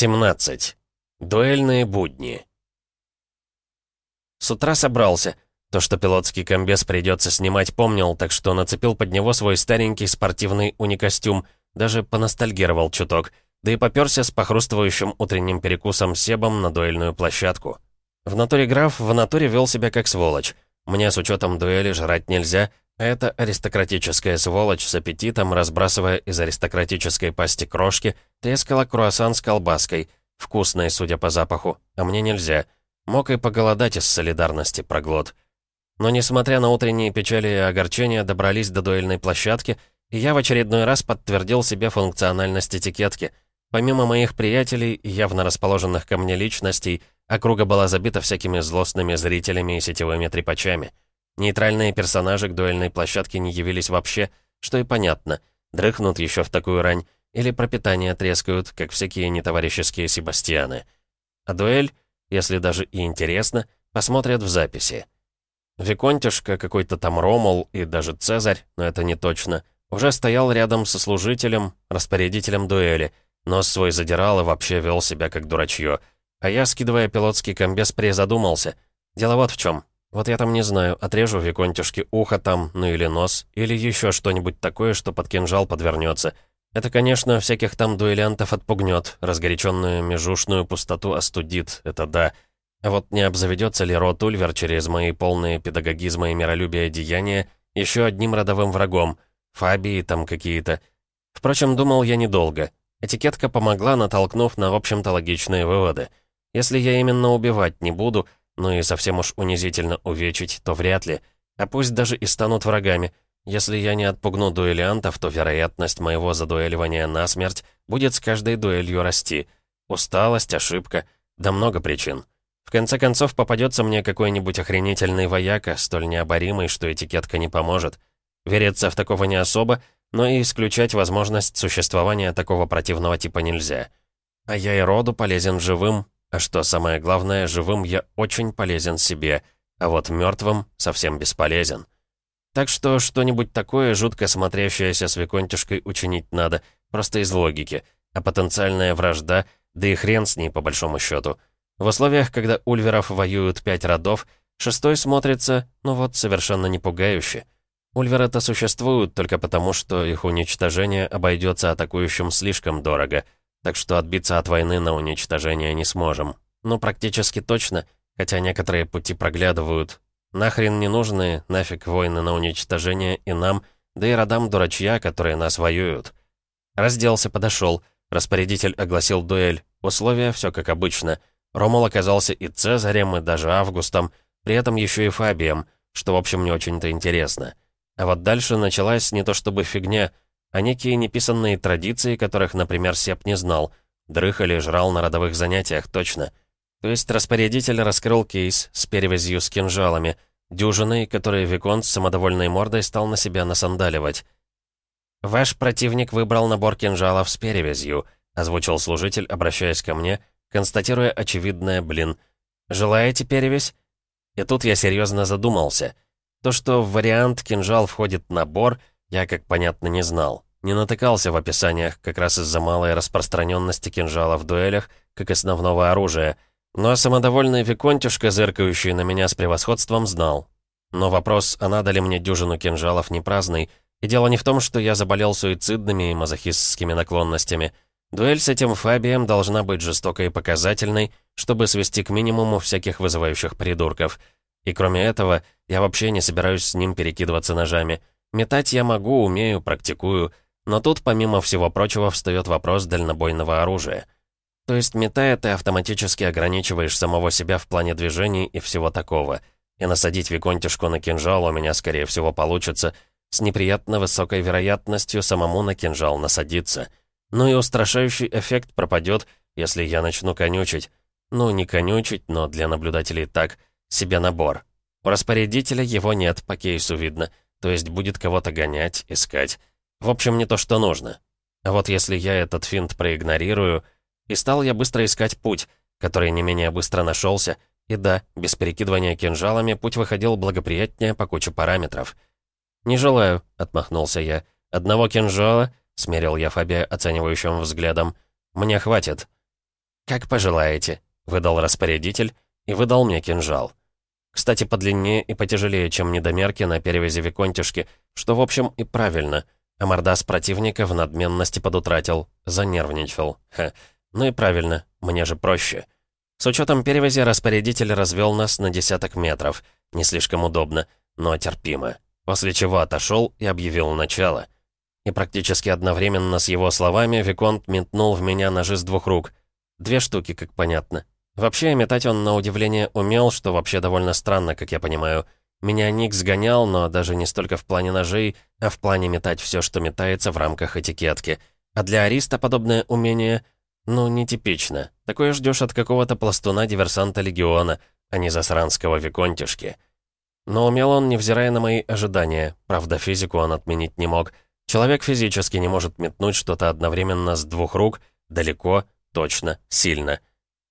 17. Дуэльные будни. С утра собрался. То, что пилотский комбез придется снимать, помнил, так что нацепил под него свой старенький спортивный уникостюм, даже поностальгировал чуток, да и попёрся с похрустывающим утренним перекусом Себом на дуэльную площадку. В натуре граф в натуре вел себя как сволочь. Мне с учетом дуэли жрать нельзя, эта аристократическая сволочь с аппетитом, разбрасывая из аристократической пасти крошки, трескала круассан с колбаской, вкусной, судя по запаху, а мне нельзя. Мог и поголодать из солидарности проглот. Но несмотря на утренние печали и огорчения, добрались до дуэльной площадки, и я в очередной раз подтвердил себе функциональность этикетки. Помимо моих приятелей, явно расположенных ко мне личностей, округа была забита всякими злостными зрителями и сетевыми трепачами — Нейтральные персонажи к дуэльной площадке не явились вообще, что и понятно. Дрыхнут еще в такую рань, или пропитание трескают, как всякие нетоварищеские Себастьяны. А дуэль, если даже и интересно, посмотрят в записи. Виконтюшка, какой-то там Ромул и даже Цезарь, но это не точно, уже стоял рядом со служителем, распорядителем дуэли, нос свой задирал и вообще вел себя как дурачье. А я, скидывая пилотский комбез, призадумался. Дело вот в чем. Вот я там не знаю, отрежу Виконтюшке ухо там, ну или нос, или еще что-нибудь такое, что под кинжал подвернется. Это, конечно, всяких там дуэлянтов отпугнет, разгоряченную межушную пустоту остудит, это да. А вот не обзаведется ли рот Ульвер через мои полные педагогизма и миролюбия деяния еще одним родовым врагом, фабии там какие-то. Впрочем, думал я недолго. Этикетка помогла, натолкнув на, в общем-то, логичные выводы. Если я именно убивать не буду — ну и совсем уж унизительно увечить, то вряд ли. А пусть даже и станут врагами. Если я не отпугну дуэлянтов, то вероятность моего задуэливания насмерть будет с каждой дуэлью расти. Усталость, ошибка, да много причин. В конце концов, попадется мне какой-нибудь охренительный вояка, столь необоримый, что этикетка не поможет. Вериться в такого не особо, но и исключать возможность существования такого противного типа нельзя. А я и роду полезен живым, а что самое главное, живым я очень полезен себе, а вот мертвым совсем бесполезен. Так что что-нибудь такое жутко смотрящееся с Виконтишкой учинить надо, просто из логики. А потенциальная вражда, да и хрен с ней по большому счету. В условиях, когда ульверов воюют пять родов, шестой смотрится, ну вот, совершенно не пугающе. Ульверы-то существуют только потому, что их уничтожение обойдется атакующим слишком дорого — так что отбиться от войны на уничтожение не сможем. Ну, практически точно, хотя некоторые пути проглядывают. Нахрен не нужны, нафиг войны на уничтожение и нам, да и родам дурачья, которые нас воюют. Разделся, подошел. Распорядитель огласил дуэль. Условия все как обычно. Ромул оказался и Цезарем, и даже Августом, при этом еще и Фабием, что, в общем, не очень-то интересно. А вот дальше началась не то чтобы фигня — а некие неписанные традиции, которых, например, Сеп не знал. Дрых или жрал на родовых занятиях, точно. То есть распорядитель раскрыл кейс с перевязью с кинжалами, дюжиной, которые Виконт с самодовольной мордой стал на себя насандаливать. «Ваш противник выбрал набор кинжалов с перевязью», озвучил служитель, обращаясь ко мне, констатируя очевидное «блин». «Желаете перевязь?» И тут я серьезно задумался. То, что в вариант кинжал входит набор — я, как понятно, не знал. Не натыкался в описаниях как раз из-за малой распространенности кинжала в дуэлях, как основного оружия. Но самодовольный Виконтюшка, зыркающий на меня с превосходством, знал. Но вопрос, а надо ли мне дюжину кинжалов, не праздный. И дело не в том, что я заболел суицидными и мазохистскими наклонностями. Дуэль с этим Фабием должна быть жестокой и показательной, чтобы свести к минимуму всяких вызывающих придурков. И кроме этого, я вообще не собираюсь с ним перекидываться ножами. Метать я могу, умею, практикую, но тут, помимо всего прочего, встает вопрос дальнобойного оружия. То есть, метая, ты автоматически ограничиваешь самого себя в плане движений и всего такого. И насадить виконтишку на кинжал у меня, скорее всего, получится с неприятно высокой вероятностью самому на кинжал насадиться. Ну и устрашающий эффект пропадет, если я начну конючить. Ну, не конючить, но для наблюдателей так, себе набор. У распорядителя его нет, по кейсу видно — то есть будет кого-то гонять, искать. В общем, не то, что нужно. А вот если я этот финт проигнорирую... И стал я быстро искать путь, который не менее быстро нашелся, и да, без перекидывания кинжалами путь выходил благоприятнее по куче параметров. «Не желаю», — отмахнулся я. «Одного кинжала», — смерил я Фабия оценивающим взглядом, — «мне хватит». «Как пожелаете», — выдал распорядитель и выдал мне кинжал. Кстати, подлиннее и потяжелее, чем недомерки на перевязи Виконтишки, что, в общем, и правильно. А мордас противника в надменности подутратил, занервничал. Ха. Ну и правильно, мне же проще. С учетом перевязи распорядитель развел нас на десяток метров. Не слишком удобно, но терпимо. После чего отошел и объявил начало. И практически одновременно с его словами Виконт метнул в меня ножи с двух рук. Две штуки, как понятно. Вообще, метать он на удивление умел, что вообще довольно странно, как я понимаю. Меня Ник сгонял, но даже не столько в плане ножей, а в плане метать все, что метается в рамках этикетки. А для Ариста подобное умение ну, нетипично. Такое ждешь от какого-то пластуна-диверсанта Легиона, а не засранского виконтишки. Но умел он, невзирая на мои ожидания. Правда, физику он отменить не мог. Человек физически не может метнуть что-то одновременно с двух рук, далеко, точно, сильно.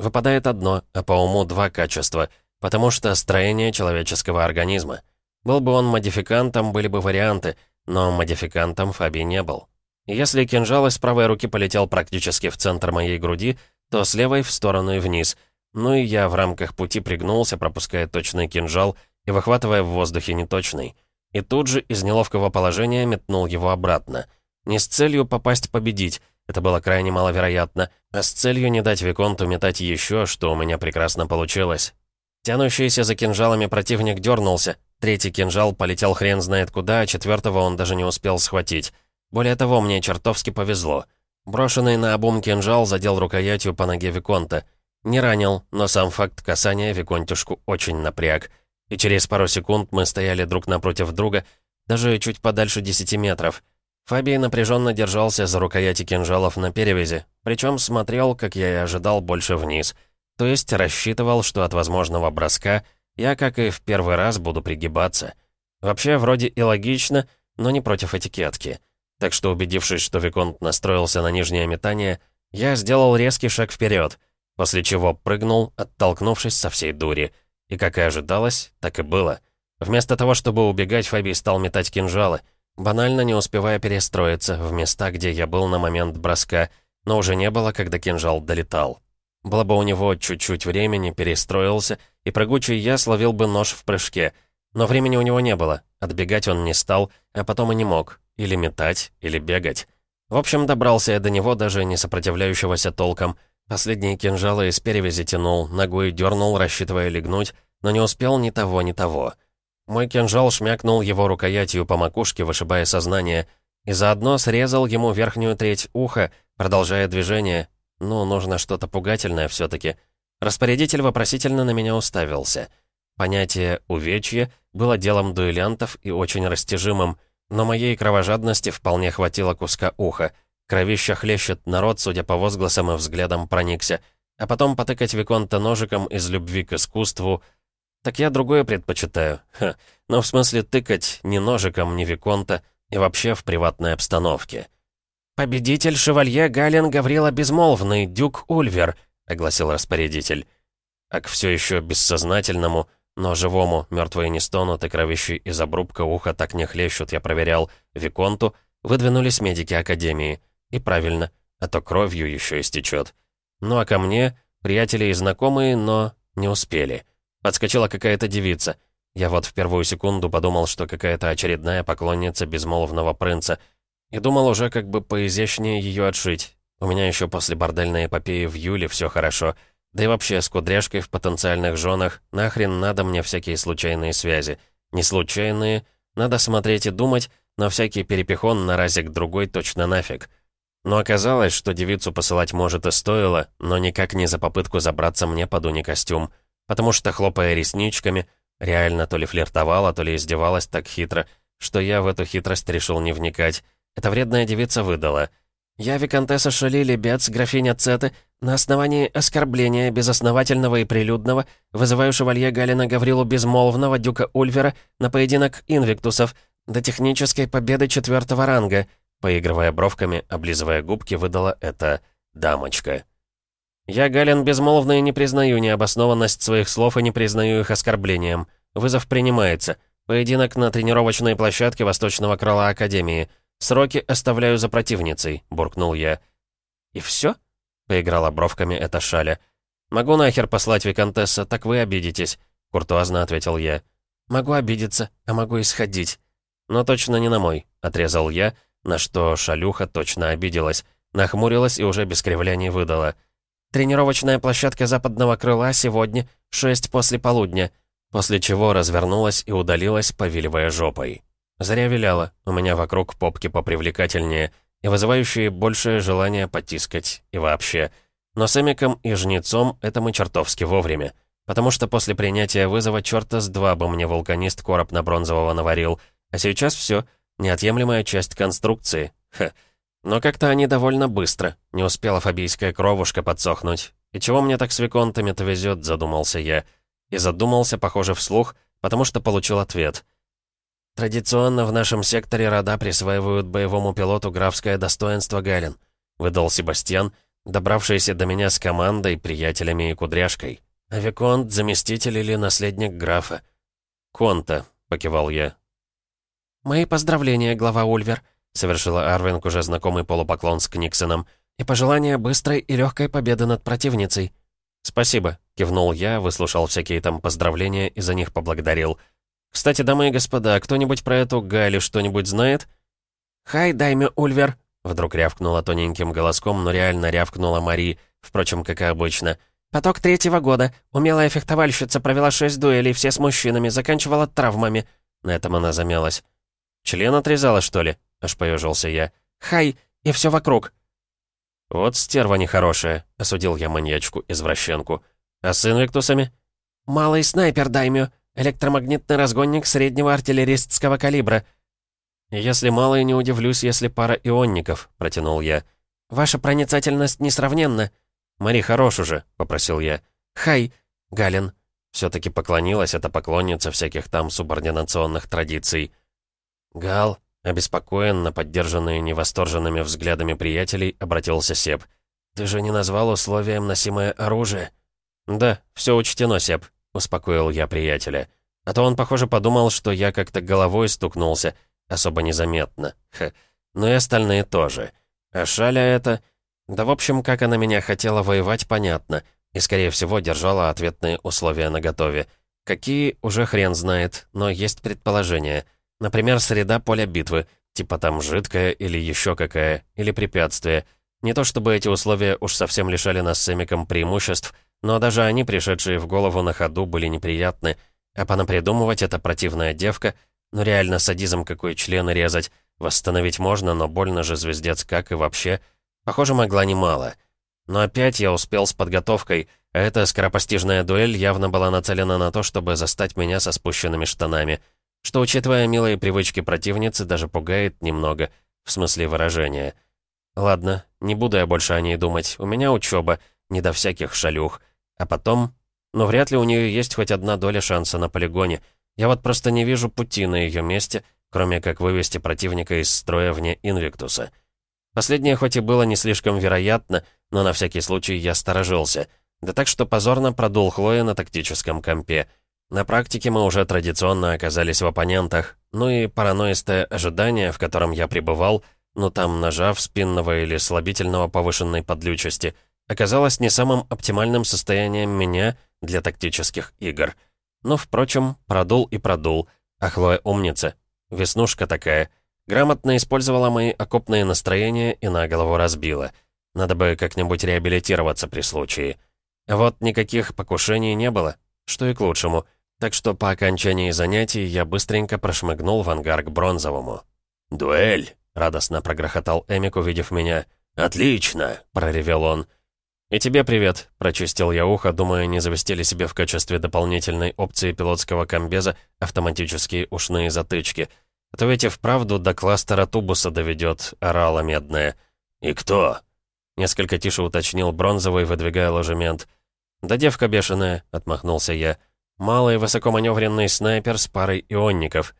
Выпадает одно, а по уму два качества, потому что строение человеческого организма. Был бы он модификантом, были бы варианты, но модификантом Фаби не был. Если кинжал из правой руки полетел практически в центр моей груди, то с левой в сторону и вниз. Ну и я в рамках пути пригнулся, пропуская точный кинжал и выхватывая в воздухе неточный. И тут же из неловкого положения метнул его обратно. Не с целью попасть победить, это было крайне маловероятно, а с целью не дать Виконту метать еще, что у меня прекрасно получилось. Тянущийся за кинжалами противник дернулся, третий кинжал полетел хрен знает куда, а четвертого он даже не успел схватить. Более того, мне чертовски повезло. Брошенный на обум кинжал задел рукоятью по ноге Виконта. Не ранил, но сам факт касания Виконтюшку очень напряг. И через пару секунд мы стояли друг напротив друга, даже чуть подальше десяти метров. Фабий напряженно держался за рукояти кинжалов на перевязи, причем смотрел, как я и ожидал, больше вниз. То есть рассчитывал, что от возможного броска я, как и в первый раз, буду пригибаться. Вообще, вроде и логично, но не против этикетки. Так что, убедившись, что Виконт настроился на нижнее метание, я сделал резкий шаг вперед, после чего прыгнул, оттолкнувшись со всей дури. И, как и ожидалось, так и было. Вместо того, чтобы убегать, Фабий стал метать кинжалы, банально не успевая перестроиться в места, где я был на момент броска, но уже не было, когда кинжал долетал. Было бы у него чуть-чуть времени, перестроился, и прыгучий я словил бы нож в прыжке. Но времени у него не было, отбегать он не стал, а потом и не мог. Или метать, или бегать. В общем, добрался я до него, даже не сопротивляющегося толком. Последние кинжалы из перевязи тянул, ногой дернул, рассчитывая легнуть, но не успел ни того, ни того. Мой кинжал шмякнул его рукоятью по макушке, вышибая сознание, и заодно срезал ему верхнюю треть уха, продолжая движение. Ну, нужно что-то пугательное все таки Распорядитель вопросительно на меня уставился. Понятие «увечье» было делом дуэлянтов и очень растяжимым — но моей кровожадности вполне хватило куска уха. Кровища хлещет народ, судя по возгласам и взглядам, проникся. А потом потыкать Виконта ножиком из любви к искусству. Так я другое предпочитаю. Ха. Но в смысле тыкать ни ножиком, ни Виконта, и вообще в приватной обстановке. «Победитель шевалье Гален Гаврила Безмолвный, дюк Ульвер», — огласил распорядитель. А к все еще бессознательному — но живому мертвые не стонут, и кровищи из обрубка уха так не хлещут, я проверял, Виконту, выдвинулись медики Академии. И правильно, а то кровью еще истечет. Ну а ко мне, приятели и знакомые, но не успели. Подскочила какая-то девица. Я вот в первую секунду подумал, что какая-то очередная поклонница безмолвного принца. И думал уже как бы поизящнее ее отшить. У меня еще после бордельной эпопеи в июле все хорошо — да и вообще, с кудряшкой в потенциальных женах, нахрен надо мне всякие случайные связи. Не случайные, надо смотреть и думать, но всякий перепихон на разик другой точно нафиг. Но оказалось, что девицу посылать может и стоило, но никак не за попытку забраться мне под уникостюм. Потому что, хлопая ресничками, реально то ли флиртовала, то ли издевалась так хитро, что я в эту хитрость решил не вникать. Эта вредная девица выдала — «Я, виконтесса Шалили Бец, графиня Цеты, на основании оскорбления, безосновательного и прилюдного, вызываю шевалье Галина Гаврилу Безмолвного, дюка Ульвера, на поединок инвиктусов до технической победы четвертого ранга», поигрывая бровками, облизывая губки, выдала это дамочка. «Я, Галин Безмолвный, не признаю необоснованность своих слов и не признаю их оскорблением. Вызов принимается. Поединок на тренировочной площадке Восточного крыла Академии». «Сроки оставляю за противницей», — буркнул я. «И все?» поиграла бровками эта шаля. «Могу нахер послать Викантесса, так вы обидитесь», — куртуазно ответил я. «Могу обидеться, а могу и сходить». «Но точно не на мой», — отрезал я, на что шалюха точно обиделась, нахмурилась и уже без кривляний выдала. «Тренировочная площадка западного крыла сегодня, шесть после полудня», после чего развернулась и удалилась, повиливая жопой. Зря виляла, у меня вокруг попки попривлекательнее и вызывающие большее желание потискать и вообще. Но с Эмиком и Жнецом это мы чертовски вовремя. Потому что после принятия вызова черта с два бы мне вулканист короб на бронзового наварил. А сейчас все неотъемлемая часть конструкции. Ха. Но как-то они довольно быстро. Не успела фобийская кровушка подсохнуть. И чего мне так с виконтами-то везет, задумался я. И задумался, похоже, вслух, потому что получил ответ. «Традиционно в нашем секторе рода присваивают боевому пилоту графское достоинство Галин», выдал Себастьян, добравшийся до меня с командой, приятелями и кудряшкой. «А Виконт — заместитель или наследник графа?» «Конта», — покивал я. «Мои поздравления, глава Ульвер», — совершила Арвинг уже знакомый полупоклон с Книксоном, «и пожелания быстрой и легкой победы над противницей». «Спасибо», — кивнул я, выслушал всякие там поздравления и за них поблагодарил. «Кстати, дамы и господа, кто-нибудь про эту Гали что-нибудь знает?» «Хай, дайме Ульвер», — вдруг рявкнула тоненьким голоском, но реально рявкнула Мари, впрочем, как и обычно — «Поток третьего года. Умелая фехтовальщица провела шесть дуэлей, все с мужчинами, заканчивала травмами». На этом она замялась. «Член отрезала, что ли?» — аж поежился я. «Хай, и все вокруг». «Вот стерва нехорошая», — осудил я маньячку-извращенку. «А с инвиктусами?» «Малый снайпер, даймё. Электромагнитный разгонник среднего артиллеристского калибра». «Если малый, не удивлюсь, если пара ионников», — протянул я. «Ваша проницательность несравненна», «Мари, хорош уже», — попросил я. «Хай, Галин». Все-таки поклонилась эта поклонница всяких там субординационных традиций. «Гал», обеспокоенно, поддержанный невосторженными взглядами приятелей, обратился Сеп. «Ты же не назвал условием носимое оружие?» «Да, все учтено, Сеп», — успокоил я приятеля. А то он, похоже, подумал, что я как-то головой стукнулся, особо незаметно. Ха. Но и остальные тоже. А шаля это... Да, в общем, как она меня хотела воевать, понятно. И, скорее всего, держала ответные условия наготове. Какие, уже хрен знает, но есть предположения. Например, среда поля битвы, типа там жидкая или еще какая, или препятствие. Не то чтобы эти условия уж совсем лишали нас с Эмиком преимуществ, но даже они, пришедшие в голову на ходу, были неприятны. А понапридумывать эта противная девка, ну реально садизм какой члены резать, восстановить можно, но больно же звездец как и вообще — Похоже, могла немало. Но опять я успел с подготовкой, а эта скоропостижная дуэль явно была нацелена на то, чтобы застать меня со спущенными штанами. Что, учитывая милые привычки противницы, даже пугает немного, в смысле выражения. Ладно, не буду я больше о ней думать. У меня учеба, не до всяких шалюх. А потом... Ну, вряд ли у нее есть хоть одна доля шанса на полигоне. Я вот просто не вижу пути на ее месте, кроме как вывести противника из строя вне Инвиктуса. Последнее хоть и было не слишком вероятно, но на всякий случай я сторожился. Да так что позорно продул Хлоя на тактическом компе. На практике мы уже традиционно оказались в оппонентах, ну и параноистое ожидание, в котором я пребывал, ну там нажав спинного или слабительного повышенной подлючести, оказалось не самым оптимальным состоянием меня для тактических игр. Но, впрочем, продул и продул, а Хлоя умница. Веснушка такая — Грамотно использовала мои окопные настроения и на голову разбила. Надо бы как-нибудь реабилитироваться при случае. вот никаких покушений не было, что и к лучшему. Так что по окончании занятий я быстренько прошмыгнул в ангар к бронзовому. «Дуэль!» — радостно прогрохотал Эмик, увидев меня. «Отлично!» — проревел он. «И тебе привет», — прочистил я ухо, думая, не завести ли себе в качестве дополнительной опции пилотского комбеза автоматические ушные затычки — а то ведь и вправду до кластера тубуса доведет, орала медная. «И кто?» Несколько тише уточнил бронзовый, выдвигая ложемент. «Да девка бешеная», — отмахнулся я. «Малый высокоманевренный снайпер с парой ионников».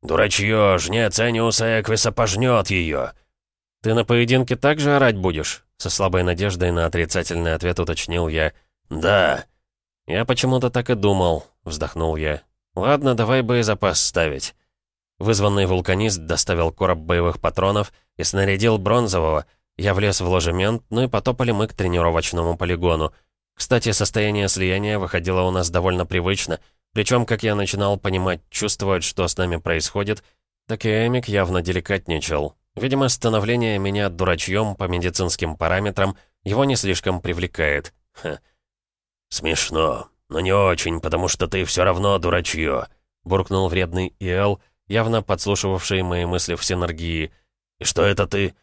«Дурачье, жнец Эниуса Эквиса пожнет ее!» «Ты на поединке так же орать будешь?» Со слабой надеждой на отрицательный ответ уточнил я. «Да». «Я почему-то так и думал», — вздохнул я. «Ладно, давай боезапас ставить». Вызванный вулканист доставил короб боевых патронов и снарядил бронзового, Я влез в ложемент, ну и потопали мы к тренировочному полигону. Кстати, состояние слияния выходило у нас довольно привычно, причем, как я начинал понимать, чувствовать, что с нами происходит, так и Эмик явно деликатничал. Видимо, становление меня дурачьем по медицинским параметрам его не слишком привлекает. Ха. «Смешно, но не очень, потому что ты все равно дурачье», буркнул вредный Иэл, явно подслушивавший мои мысли в синергии. «И что это ты?»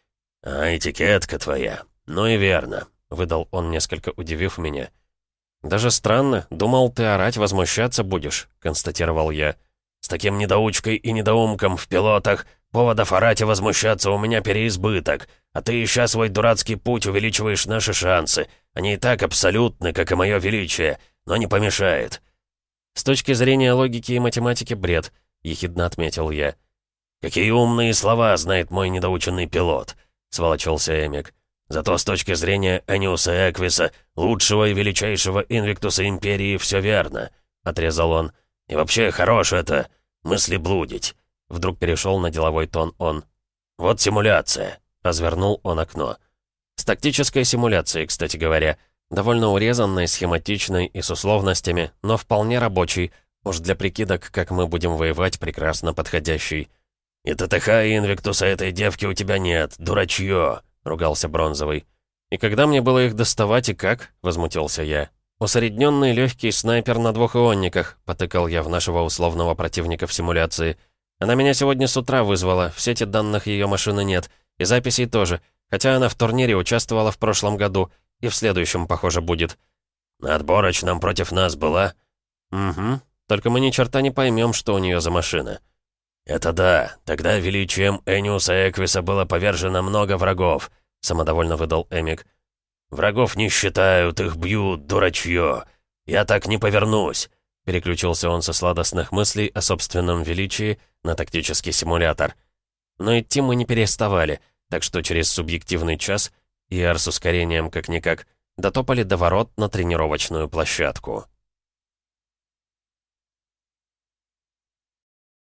«А, этикетка твоя. Ну и верно», — выдал он, несколько удивив меня. «Даже странно. Думал, ты орать, возмущаться будешь», — констатировал я. «С таким недоучкой и недоумком в пилотах поводов орать и возмущаться у меня переизбыток, а ты, ища свой дурацкий путь, увеличиваешь наши шансы. Они и так абсолютны, как и мое величие, но не помешает». «С точки зрения логики и математики бред», — ехидно отметил я. «Какие умные слова знает мой недоученный пилот», — сволочился Эмик. «Зато с точки зрения Аниуса Эквиса, лучшего и величайшего инвиктуса Империи, все верно», — отрезал он. «И вообще хорош это, мысли блудить». Вдруг перешел на деловой тон он. «Вот симуляция», — развернул он окно. С тактической симуляцией, кстати говоря. Довольно урезанной, схематичной и с условностями, но вполне рабочей. Уж для прикидок, как мы будем воевать, прекрасно подходящий. «И ТТХ Инвиктуса этой девки у тебя нет, дурачье!» — ругался Бронзовый. «И когда мне было их доставать и как?» — возмутился я. «Усредненный легкий снайпер на двух ионниках», — потыкал я в нашего условного противника в симуляции. «Она меня сегодня с утра вызвала, в сети данных ее машины нет, и записей тоже, хотя она в турнире участвовала в прошлом году, и в следующем, похоже, будет». «На отборочном против нас была?» «Угу, только мы ни черта не поймем, что у нее за машина». «Это да. Тогда величием Эниуса Эквиса было повержено много врагов», — самодовольно выдал Эмик. «Врагов не считают, их бьют, дурачье. Я так не повернусь», — переключился он со сладостных мыслей о собственном величии на тактический симулятор. Но идти мы не переставали, так что через субъективный час, и с ускорением как-никак, дотопали до ворот на тренировочную площадку.